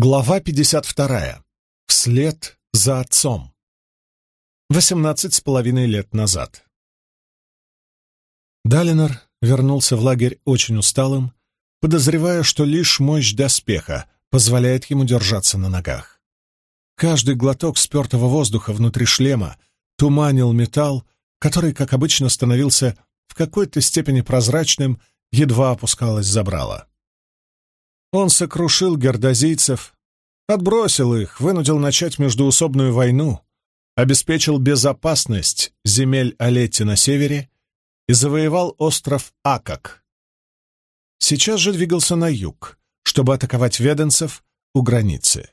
Глава 52. Вслед за отцом. Восемнадцать с половиной лет назад. Далинор вернулся в лагерь очень усталым, подозревая, что лишь мощь доспеха позволяет ему держаться на ногах. Каждый глоток спертого воздуха внутри шлема туманил металл, который, как обычно, становился в какой-то степени прозрачным, едва опускалось забрало. Он сокрушил гердозийцев, отбросил их, вынудил начать междуусобную войну, обеспечил безопасность земель Алетти на севере и завоевал остров Акак. Сейчас же двигался на юг, чтобы атаковать веденцев у границы.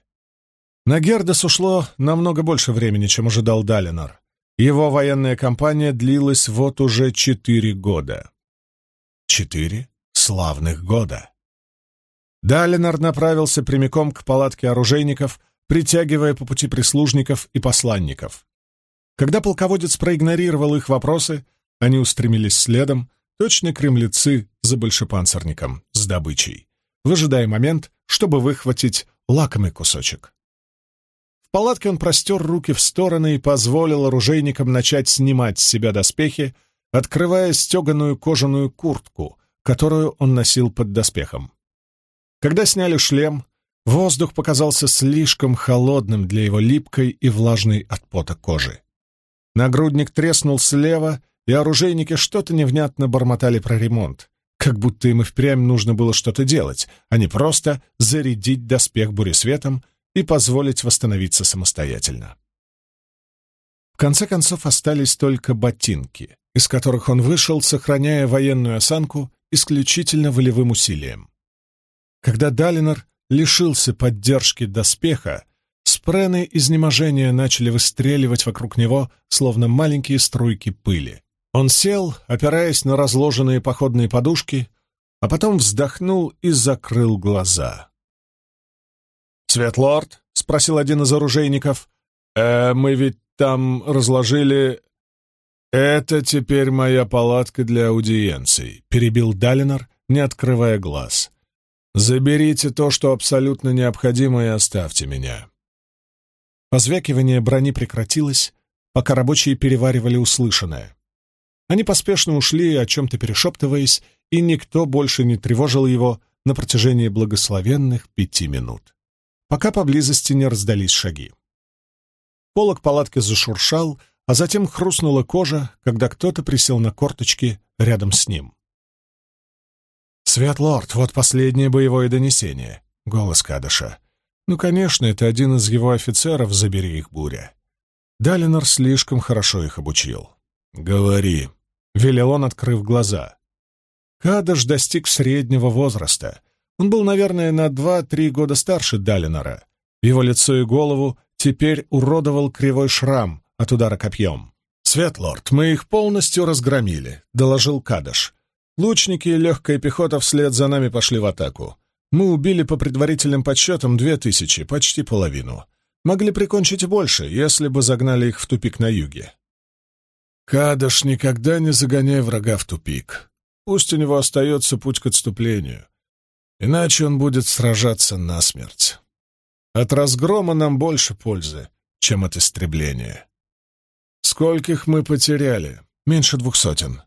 На Гердес ушло намного больше времени, чем ожидал Далинор. Его военная кампания длилась вот уже четыре года. Четыре славных года. Далинор направился прямиком к палатке оружейников, притягивая по пути прислужников и посланников. Когда полководец проигнорировал их вопросы, они устремились следом, точно кремлецы за большепанцирником, с добычей, выжидая момент, чтобы выхватить лакомый кусочек. В палатке он простер руки в стороны и позволил оружейникам начать снимать с себя доспехи, открывая стеганую кожаную куртку, которую он носил под доспехом. Когда сняли шлем, воздух показался слишком холодным для его липкой и влажной от пота кожи. Нагрудник треснул слева, и оружейники что-то невнятно бормотали про ремонт, как будто им и впрямь нужно было что-то делать, а не просто зарядить доспех буресветом и позволить восстановиться самостоятельно. В конце концов остались только ботинки, из которых он вышел, сохраняя военную осанку исключительно волевым усилием. Когда Далинор лишился поддержки доспеха, спрены изнеможения начали выстреливать вокруг него, словно маленькие струйки пыли. Он сел, опираясь на разложенные походные подушки, а потом вздохнул и закрыл глаза. «Светлорд?» — спросил один из оружейников. «Э, мы ведь там разложили...» «Это теперь моя палатка для аудиенций», — перебил Далинор, не открывая глаз. Заберите то, что абсолютно необходимо, и оставьте меня. Позвякивание брони прекратилось, пока рабочие переваривали услышанное. Они поспешно ушли, о чем-то перешептываясь, и никто больше не тревожил его на протяжении благословенных пяти минут, пока поблизости не раздались шаги. Полок палатки зашуршал, а затем хрустнула кожа, когда кто-то присел на корточки рядом с ним. «Светлорд, вот последнее боевое донесение», — голос Кадыша. «Ну, конечно, это один из его офицеров, забери их, буря». Далинор слишком хорошо их обучил. «Говори», — велел он, открыв глаза. Кадыш достиг среднего возраста. Он был, наверное, на два-три года старше Далинора. Его лицо и голову теперь уродовал кривой шрам от удара копьем. «Светлорд, мы их полностью разгромили», — доложил Кадыш. Лучники и легкая пехота вслед за нами пошли в атаку. Мы убили по предварительным подсчетам две тысячи, почти половину. Могли прикончить больше, если бы загнали их в тупик на юге. Кадыш, никогда не загоняй врага в тупик. Пусть у него остается путь к отступлению. Иначе он будет сражаться насмерть. От разгрома нам больше пользы, чем от истребления. Скольких мы потеряли? Меньше двух сотен.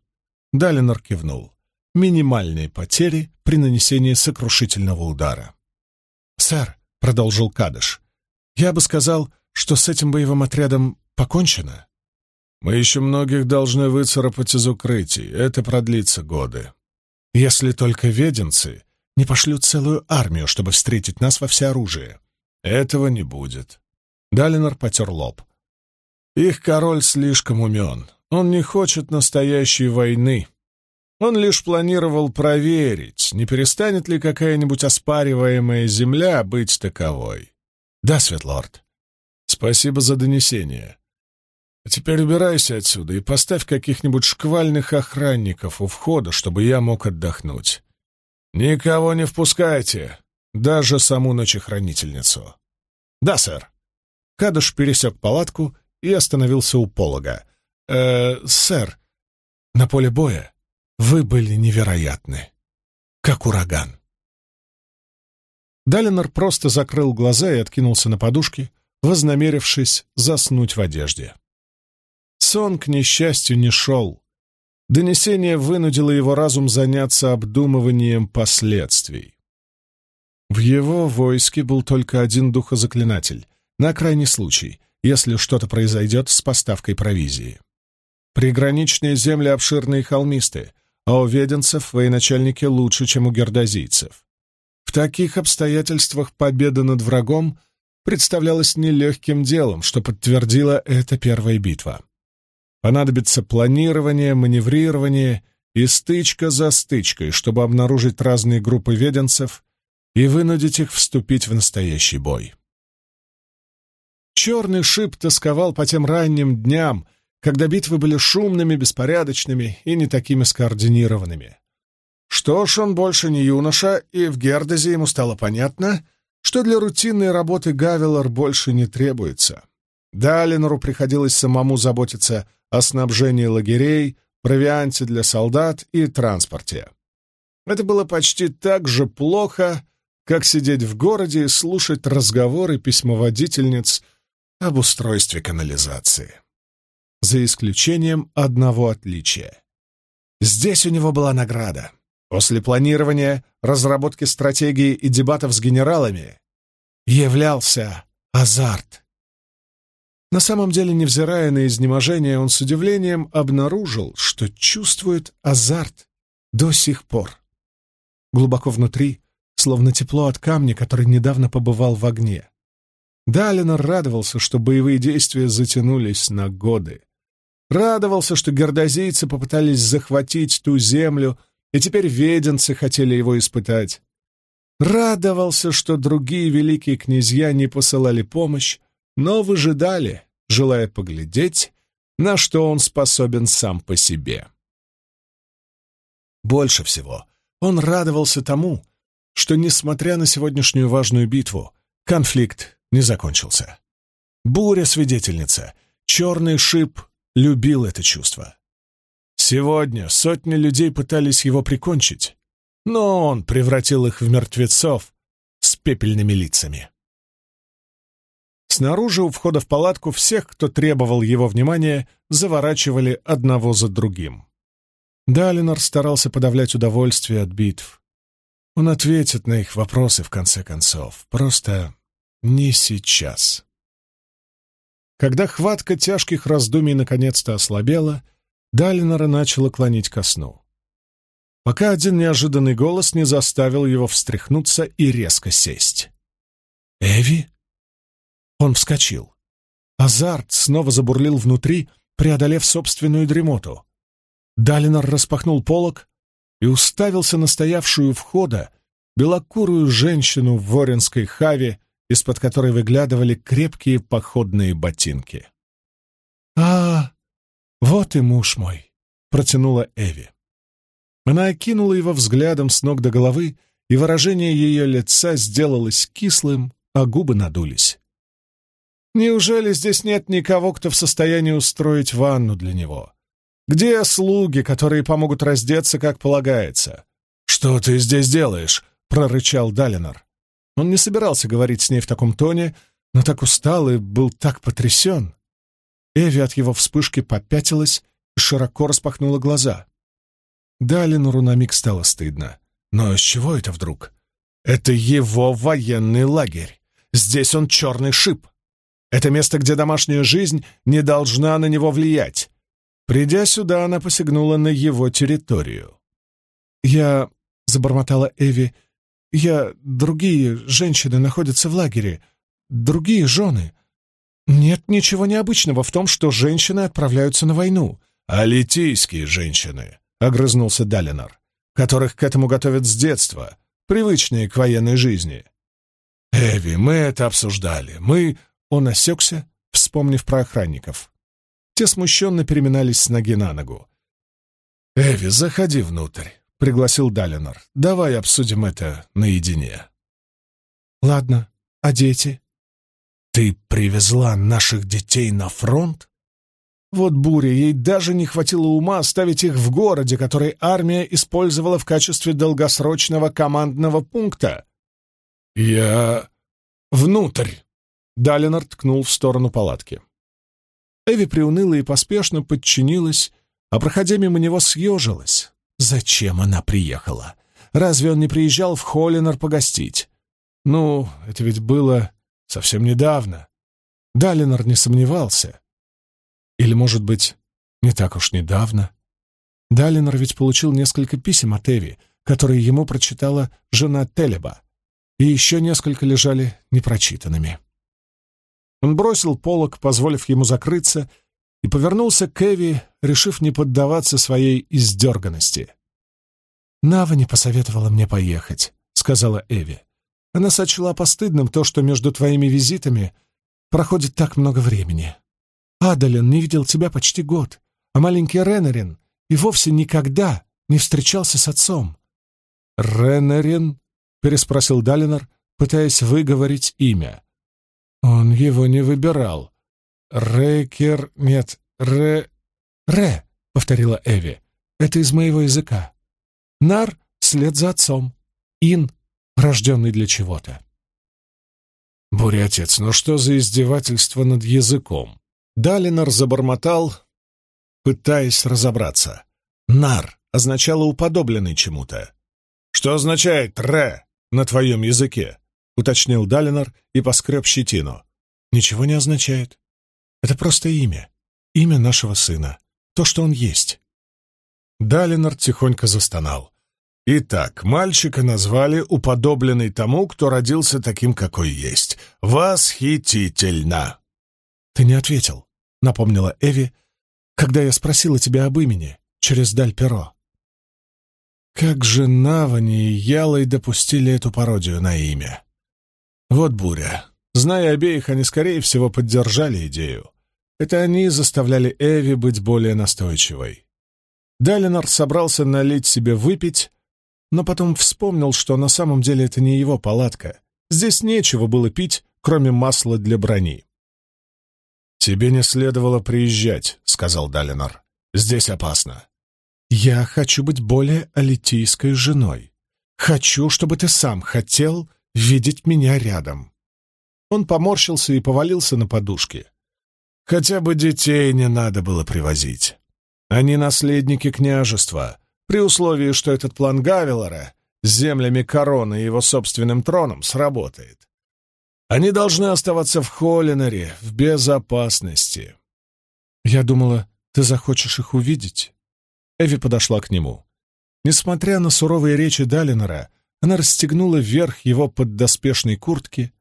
Далинор кивнул минимальные потери при нанесении сокрушительного удара. «Сэр», — продолжил Кадыш, — «я бы сказал, что с этим боевым отрядом покончено». «Мы еще многих должны выцарапать из укрытий. Это продлится годы. Если только веденцы не пошлют целую армию, чтобы встретить нас во всеоружие. Этого не будет». Далинор потер лоб. «Их король слишком умен. Он не хочет настоящей войны. Он лишь планировал проверить, не перестанет ли какая-нибудь оспариваемая земля быть таковой. Да, Светлорд. Спасибо за донесение. А теперь убирайся отсюда и поставь каких-нибудь шквальных охранников у входа, чтобы я мог отдохнуть. Никого не впускайте, даже саму ночехранительницу. Да, сэр. Кадыш пересек палатку и остановился у полога. Э, сэр, на поле боя вы были невероятны, как ураган. Далинор просто закрыл глаза и откинулся на подушки, вознамерившись заснуть в одежде. Сон, к несчастью, не шел. Донесение вынудило его разум заняться обдумыванием последствий. В его войске был только один духозаклинатель, на крайний случай, если что-то произойдет с поставкой провизии. Приграничные земли обширные холмистые, а у веденцев военачальники лучше, чем у гердозийцев. В таких обстоятельствах победа над врагом представлялась нелегким делом, что подтвердила эта первая битва. Понадобится планирование, маневрирование и стычка за стычкой, чтобы обнаружить разные группы веденцев и вынудить их вступить в настоящий бой. Черный шип тосковал по тем ранним дням, когда битвы были шумными, беспорядочными и не такими скоординированными. Что ж, он больше не юноша, и в Гердезе ему стало понятно, что для рутинной работы Гавелор больше не требуется. Далинору приходилось самому заботиться о снабжении лагерей, провианте для солдат и транспорте. Это было почти так же плохо, как сидеть в городе и слушать разговоры письмоводительниц об устройстве канализации. За исключением одного отличия. Здесь у него была награда. После планирования, разработки стратегии и дебатов с генералами являлся азарт. На самом деле, невзирая на изнеможение, он с удивлением обнаружил, что чувствует азарт до сих пор. Глубоко внутри, словно тепло от камня, который недавно побывал в огне. Далинор радовался, что боевые действия затянулись на годы. Радовался, что гордозийцы попытались захватить ту землю, и теперь веденцы хотели его испытать. Радовался, что другие великие князья не посылали помощь, но выжидали, желая поглядеть, на что он способен сам по себе. Больше всего он радовался тому, что, несмотря на сегодняшнюю важную битву, конфликт не закончился. Буря-свидетельница, черный шип любил это чувство. Сегодня сотни людей пытались его прикончить, но он превратил их в мертвецов с пепельными лицами. Снаружи у входа в палатку всех, кто требовал его внимания, заворачивали одного за другим. Далинор старался подавлять удовольствие от битв. Он ответит на их вопросы в конце концов. Просто не сейчас. Когда хватка тяжких раздумий наконец-то ослабела, Далинора начала клонить ко сну. Пока один неожиданный голос не заставил его встряхнуться и резко сесть. «Эви?» Он вскочил. Азарт снова забурлил внутри, преодолев собственную дремоту. Далинор распахнул полог и уставился на стоявшую входа белокурую женщину в воренской хаве, из-под которой выглядывали крепкие походные ботинки. «А, вот и муж мой!» — протянула Эви. Она окинула его взглядом с ног до головы, и выражение ее лица сделалось кислым, а губы надулись. Неужели здесь нет никого, кто в состоянии устроить ванну для него? Где слуги, которые помогут раздеться, как полагается? «Что ты здесь делаешь?» — прорычал Далинор. Он не собирался говорить с ней в таком тоне, но так устал и был так потрясен. Эви от его вспышки попятилась и широко распахнула глаза. Далинору на миг стало стыдно. Но с чего это вдруг? Это его военный лагерь. Здесь он черный шип. Это место, где домашняя жизнь не должна на него влиять. Придя сюда, она посягнула на его территорию. «Я...» — забормотала Эви. «Я... Другие женщины находятся в лагере. Другие жены. Нет ничего необычного в том, что женщины отправляются на войну». «А литийские женщины», — огрызнулся Далинар, «которых к этому готовят с детства, привычные к военной жизни». «Эви, мы это обсуждали. Мы...» Он осекся, вспомнив про охранников. Те смущенно переминались с ноги на ногу. «Эви, заходи внутрь», — пригласил Далинор. «Давай обсудим это наедине». «Ладно, а дети?» «Ты привезла наших детей на фронт?» Вот буря, ей даже не хватило ума оставить их в городе, который армия использовала в качестве долгосрочного командного пункта. «Я... внутрь!» Далинор ткнул в сторону палатки. Эви приуныла и поспешно подчинилась, а, проходя мимо него, съежилась. Зачем она приехала? Разве он не приезжал в Холлинор погостить? Ну, это ведь было совсем недавно. Далинор не сомневался. Или, может быть, не так уж недавно. Далинор ведь получил несколько писем от Эви, которые ему прочитала жена Телеба, и еще несколько лежали непрочитанными. Он бросил полок, позволив ему закрыться, и повернулся к Эви, решив не поддаваться своей издерганности. «Нава не посоветовала мне поехать», — сказала Эви. «Она сочла постыдным то, что между твоими визитами проходит так много времени. Адалин не видел тебя почти год, а маленький Ренарин и вовсе никогда не встречался с отцом». «Ренарин?» — переспросил Далинор, пытаясь выговорить имя. Он его не выбирал. Рекер... Нет, Ре... Ре, — повторила Эви. Это из моего языка. Нар — след за отцом. Ин — рожденный для чего-то. Буря, отец, ну что за издевательство над языком? Далинор забормотал, пытаясь разобраться. Нар означало уподобленный чему-то. Что означает «ре» на твоем языке? уточнил Далинор и поскреб щетину. «Ничего не означает. Это просто имя. Имя нашего сына. То, что он есть». Далинор тихонько застонал. «Итак, мальчика назвали уподобленный тому, кто родился таким, какой есть. Восхитительно!» «Ты не ответил», — напомнила Эви, когда я спросила тебя об имени через Даль Перо. Как же Навани и Ялой допустили эту пародию на имя? Вот буря. Зная обеих, они, скорее всего, поддержали идею. Это они заставляли Эви быть более настойчивой. Далинор собрался налить себе выпить, но потом вспомнил, что на самом деле это не его палатка. Здесь нечего было пить, кроме масла для брони. «Тебе не следовало приезжать», — сказал Далинор. «Здесь опасно». «Я хочу быть более алитийской женой. Хочу, чтобы ты сам хотел видеть меня рядом. Он поморщился и повалился на подушке. Хотя бы детей не надо было привозить. Они наследники княжества, при условии, что этот план Гавелора с землями короны и его собственным троном сработает. Они должны оставаться в Холлинере, в безопасности. Я думала, ты захочешь их увидеть. Эви подошла к нему. Несмотря на суровые речи Далинора, она расстегнула верх его поддоспешной куртки,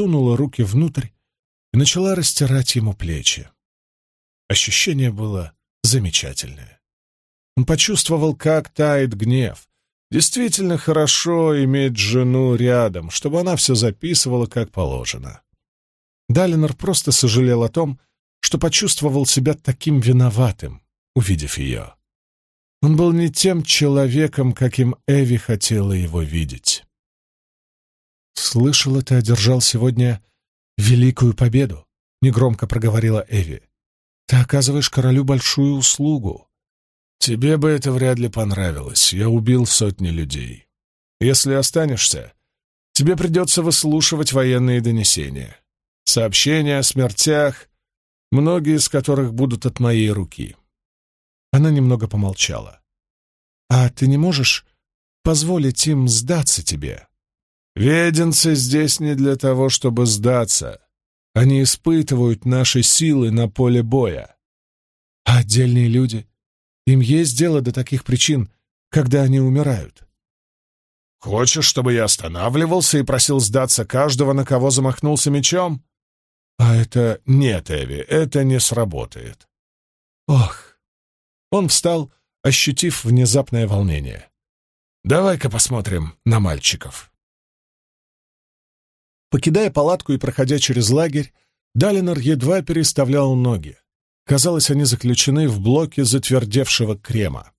сунула руки внутрь и начала растирать ему плечи. Ощущение было замечательное. Он почувствовал, как тает гнев. Действительно хорошо иметь жену рядом, чтобы она все записывала как положено. Далинор просто сожалел о том, что почувствовал себя таким виноватым, увидев ее. Он был не тем человеком, каким Эви хотела его видеть. «Слышала, ты одержал сегодня великую победу», — негромко проговорила Эви. «Ты оказываешь королю большую услугу». «Тебе бы это вряд ли понравилось. Я убил сотни людей. Если останешься, тебе придется выслушивать военные донесения, сообщения о смертях, многие из которых будут от моей руки. Она немного помолчала. «А ты не можешь позволить им сдаться тебе?» «Веденцы здесь не для того, чтобы сдаться. Они испытывают наши силы на поле боя. А отдельные люди? Им есть дело до таких причин, когда они умирают?» «Хочешь, чтобы я останавливался и просил сдаться каждого, на кого замахнулся мечом?» «А это нет, Эви, это не сработает». «Ох, он встал, ощутив внезапное волнение. «Давай-ка посмотрим на мальчиков». Покидая палатку и проходя через лагерь, Далинор едва переставлял ноги. Казалось, они заключены в блоке затвердевшего крема.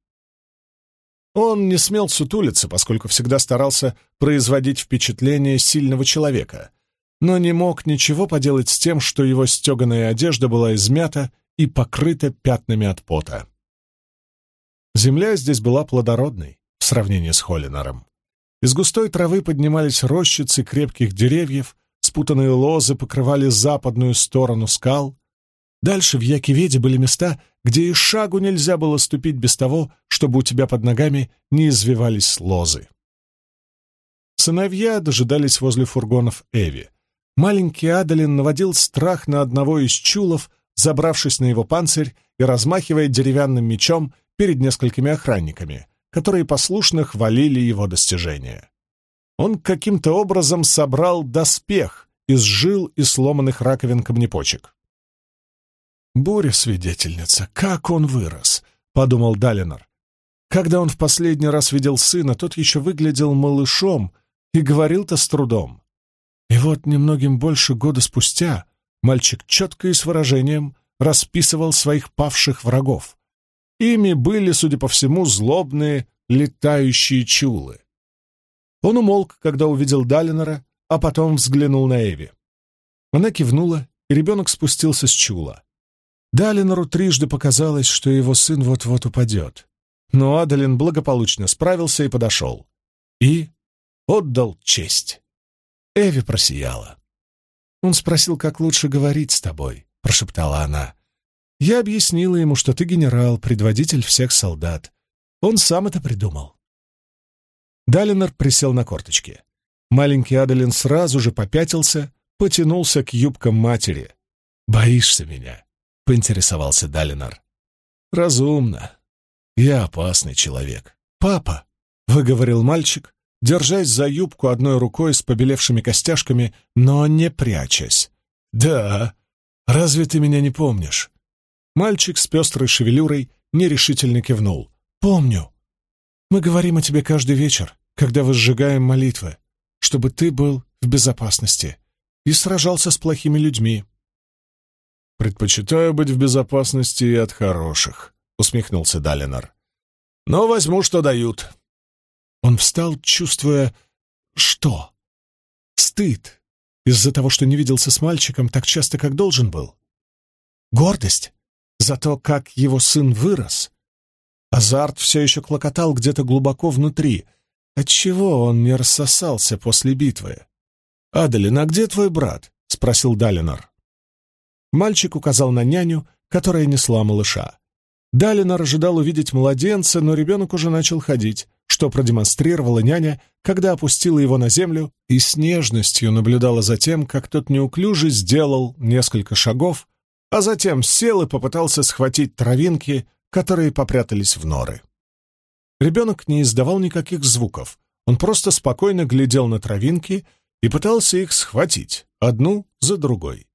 Он не смел сутулиться, поскольку всегда старался производить впечатление сильного человека, но не мог ничего поделать с тем, что его стеганая одежда была измята и покрыта пятнами от пота. Земля здесь была плодородной в сравнении с Холлинаром. Из густой травы поднимались рощицы крепких деревьев, спутанные лозы покрывали западную сторону скал. Дальше в Якиведе были места, где и шагу нельзя было ступить без того, чтобы у тебя под ногами не извивались лозы. Сыновья дожидались возле фургонов Эви. Маленький Адалин наводил страх на одного из чулов, забравшись на его панцирь и размахивая деревянным мечом перед несколькими охранниками, которые послушно хвалили его достижения. Он каким-то образом собрал доспех из жил и сломанных раковин камнепочек. «Буря-свидетельница, как он вырос!» — подумал Далинор. Когда он в последний раз видел сына, тот еще выглядел малышом и говорил-то с трудом. И вот немногим больше года спустя мальчик четко и с выражением расписывал своих павших врагов. Ими были, судя по всему, злобные летающие чулы. Он умолк, когда увидел Далинора, а потом взглянул на Эви. Она кивнула, и ребенок спустился с чула. Далинору трижды показалось, что его сын вот-вот упадет. Но Адалин благополучно справился и подошел. И отдал честь. Эви просияла. Он спросил, как лучше говорить с тобой, — прошептала она. Я объяснила ему, что ты генерал, предводитель всех солдат. Он сам это придумал. Далинор присел на корточки. Маленький Адалин сразу же попятился, потянулся к юбкам матери. «Боишься меня?» — поинтересовался Далинор. «Разумно. Я опасный человек. Папа!» — выговорил мальчик, держась за юбку одной рукой с побелевшими костяшками, но не прячась. «Да, разве ты меня не помнишь?» Мальчик с пестрой шевелюрой нерешительно кивнул. «Помню. Мы говорим о тебе каждый вечер, когда возжигаем молитвы, чтобы ты был в безопасности и сражался с плохими людьми». «Предпочитаю быть в безопасности и от хороших», — усмехнулся Далинор. «Но возьму, что дают. Он встал, чувствуя... что? Стыд из-за того, что не виделся с мальчиком так часто, как должен был. Гордость за то, как его сын вырос. Азарт все еще клокотал где-то глубоко внутри. Отчего он не рассосался после битвы? «Адалин, а где твой брат?» — спросил Далинор. Мальчик указал на няню, которая несла малыша. Далинор ожидал увидеть младенца, но ребенок уже начал ходить что продемонстрировала няня, когда опустила его на землю и с нежностью наблюдала за тем, как тот неуклюже сделал несколько шагов, а затем сел и попытался схватить травинки, которые попрятались в норы. Ребенок не издавал никаких звуков, он просто спокойно глядел на травинки и пытался их схватить, одну за другой.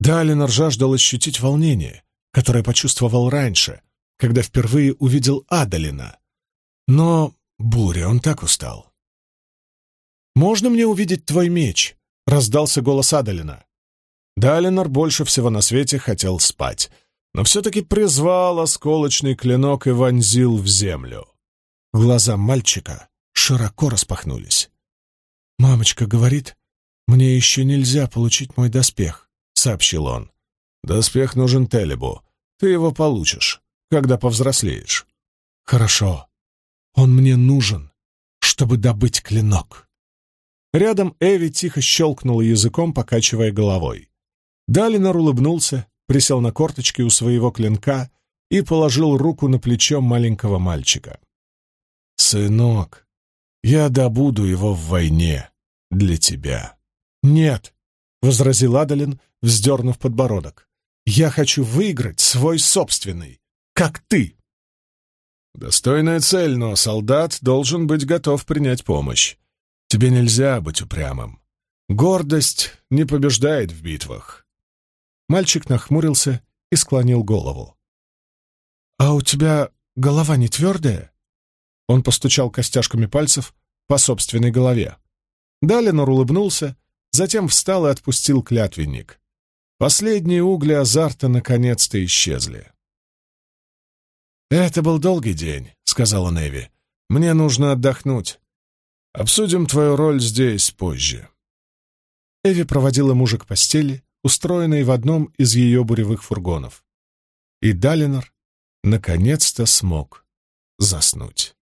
Далинор жаждал ощутить волнение, которое почувствовал раньше, когда впервые увидел Адалина — но, Буря, он так устал. «Можно мне увидеть твой меч?» — раздался голос Адалина. Далинор больше всего на свете хотел спать, но все-таки призвал осколочный клинок и вонзил в землю. Глаза мальчика широко распахнулись. «Мамочка говорит, мне еще нельзя получить мой доспех», — сообщил он. «Доспех нужен Телебу. Ты его получишь, когда повзрослеешь». «Хорошо», он мне нужен, чтобы добыть клинок. Рядом Эви тихо щелкнула языком, покачивая головой. Далинор улыбнулся, присел на корточки у своего клинка и положил руку на плечо маленького мальчика. «Сынок, я добуду его в войне для тебя». «Нет», — возразил Адалин, вздернув подбородок. «Я хочу выиграть свой собственный, как ты». Достойная цель, но солдат должен быть готов принять помощь. Тебе нельзя быть упрямым. Гордость не побеждает в битвах. Мальчик нахмурился и склонил голову. «А у тебя голова не твердая?» Он постучал костяшками пальцев по собственной голове. Далинор улыбнулся, затем встал и отпустил клятвенник. Последние угли азарта наконец-то исчезли. «Это был долгий день», — сказала Неви. «Мне нужно отдохнуть. Обсудим твою роль здесь позже». Эви проводила мужа к постели, устроенной в одном из ее буревых фургонов. И Далинор наконец-то смог заснуть.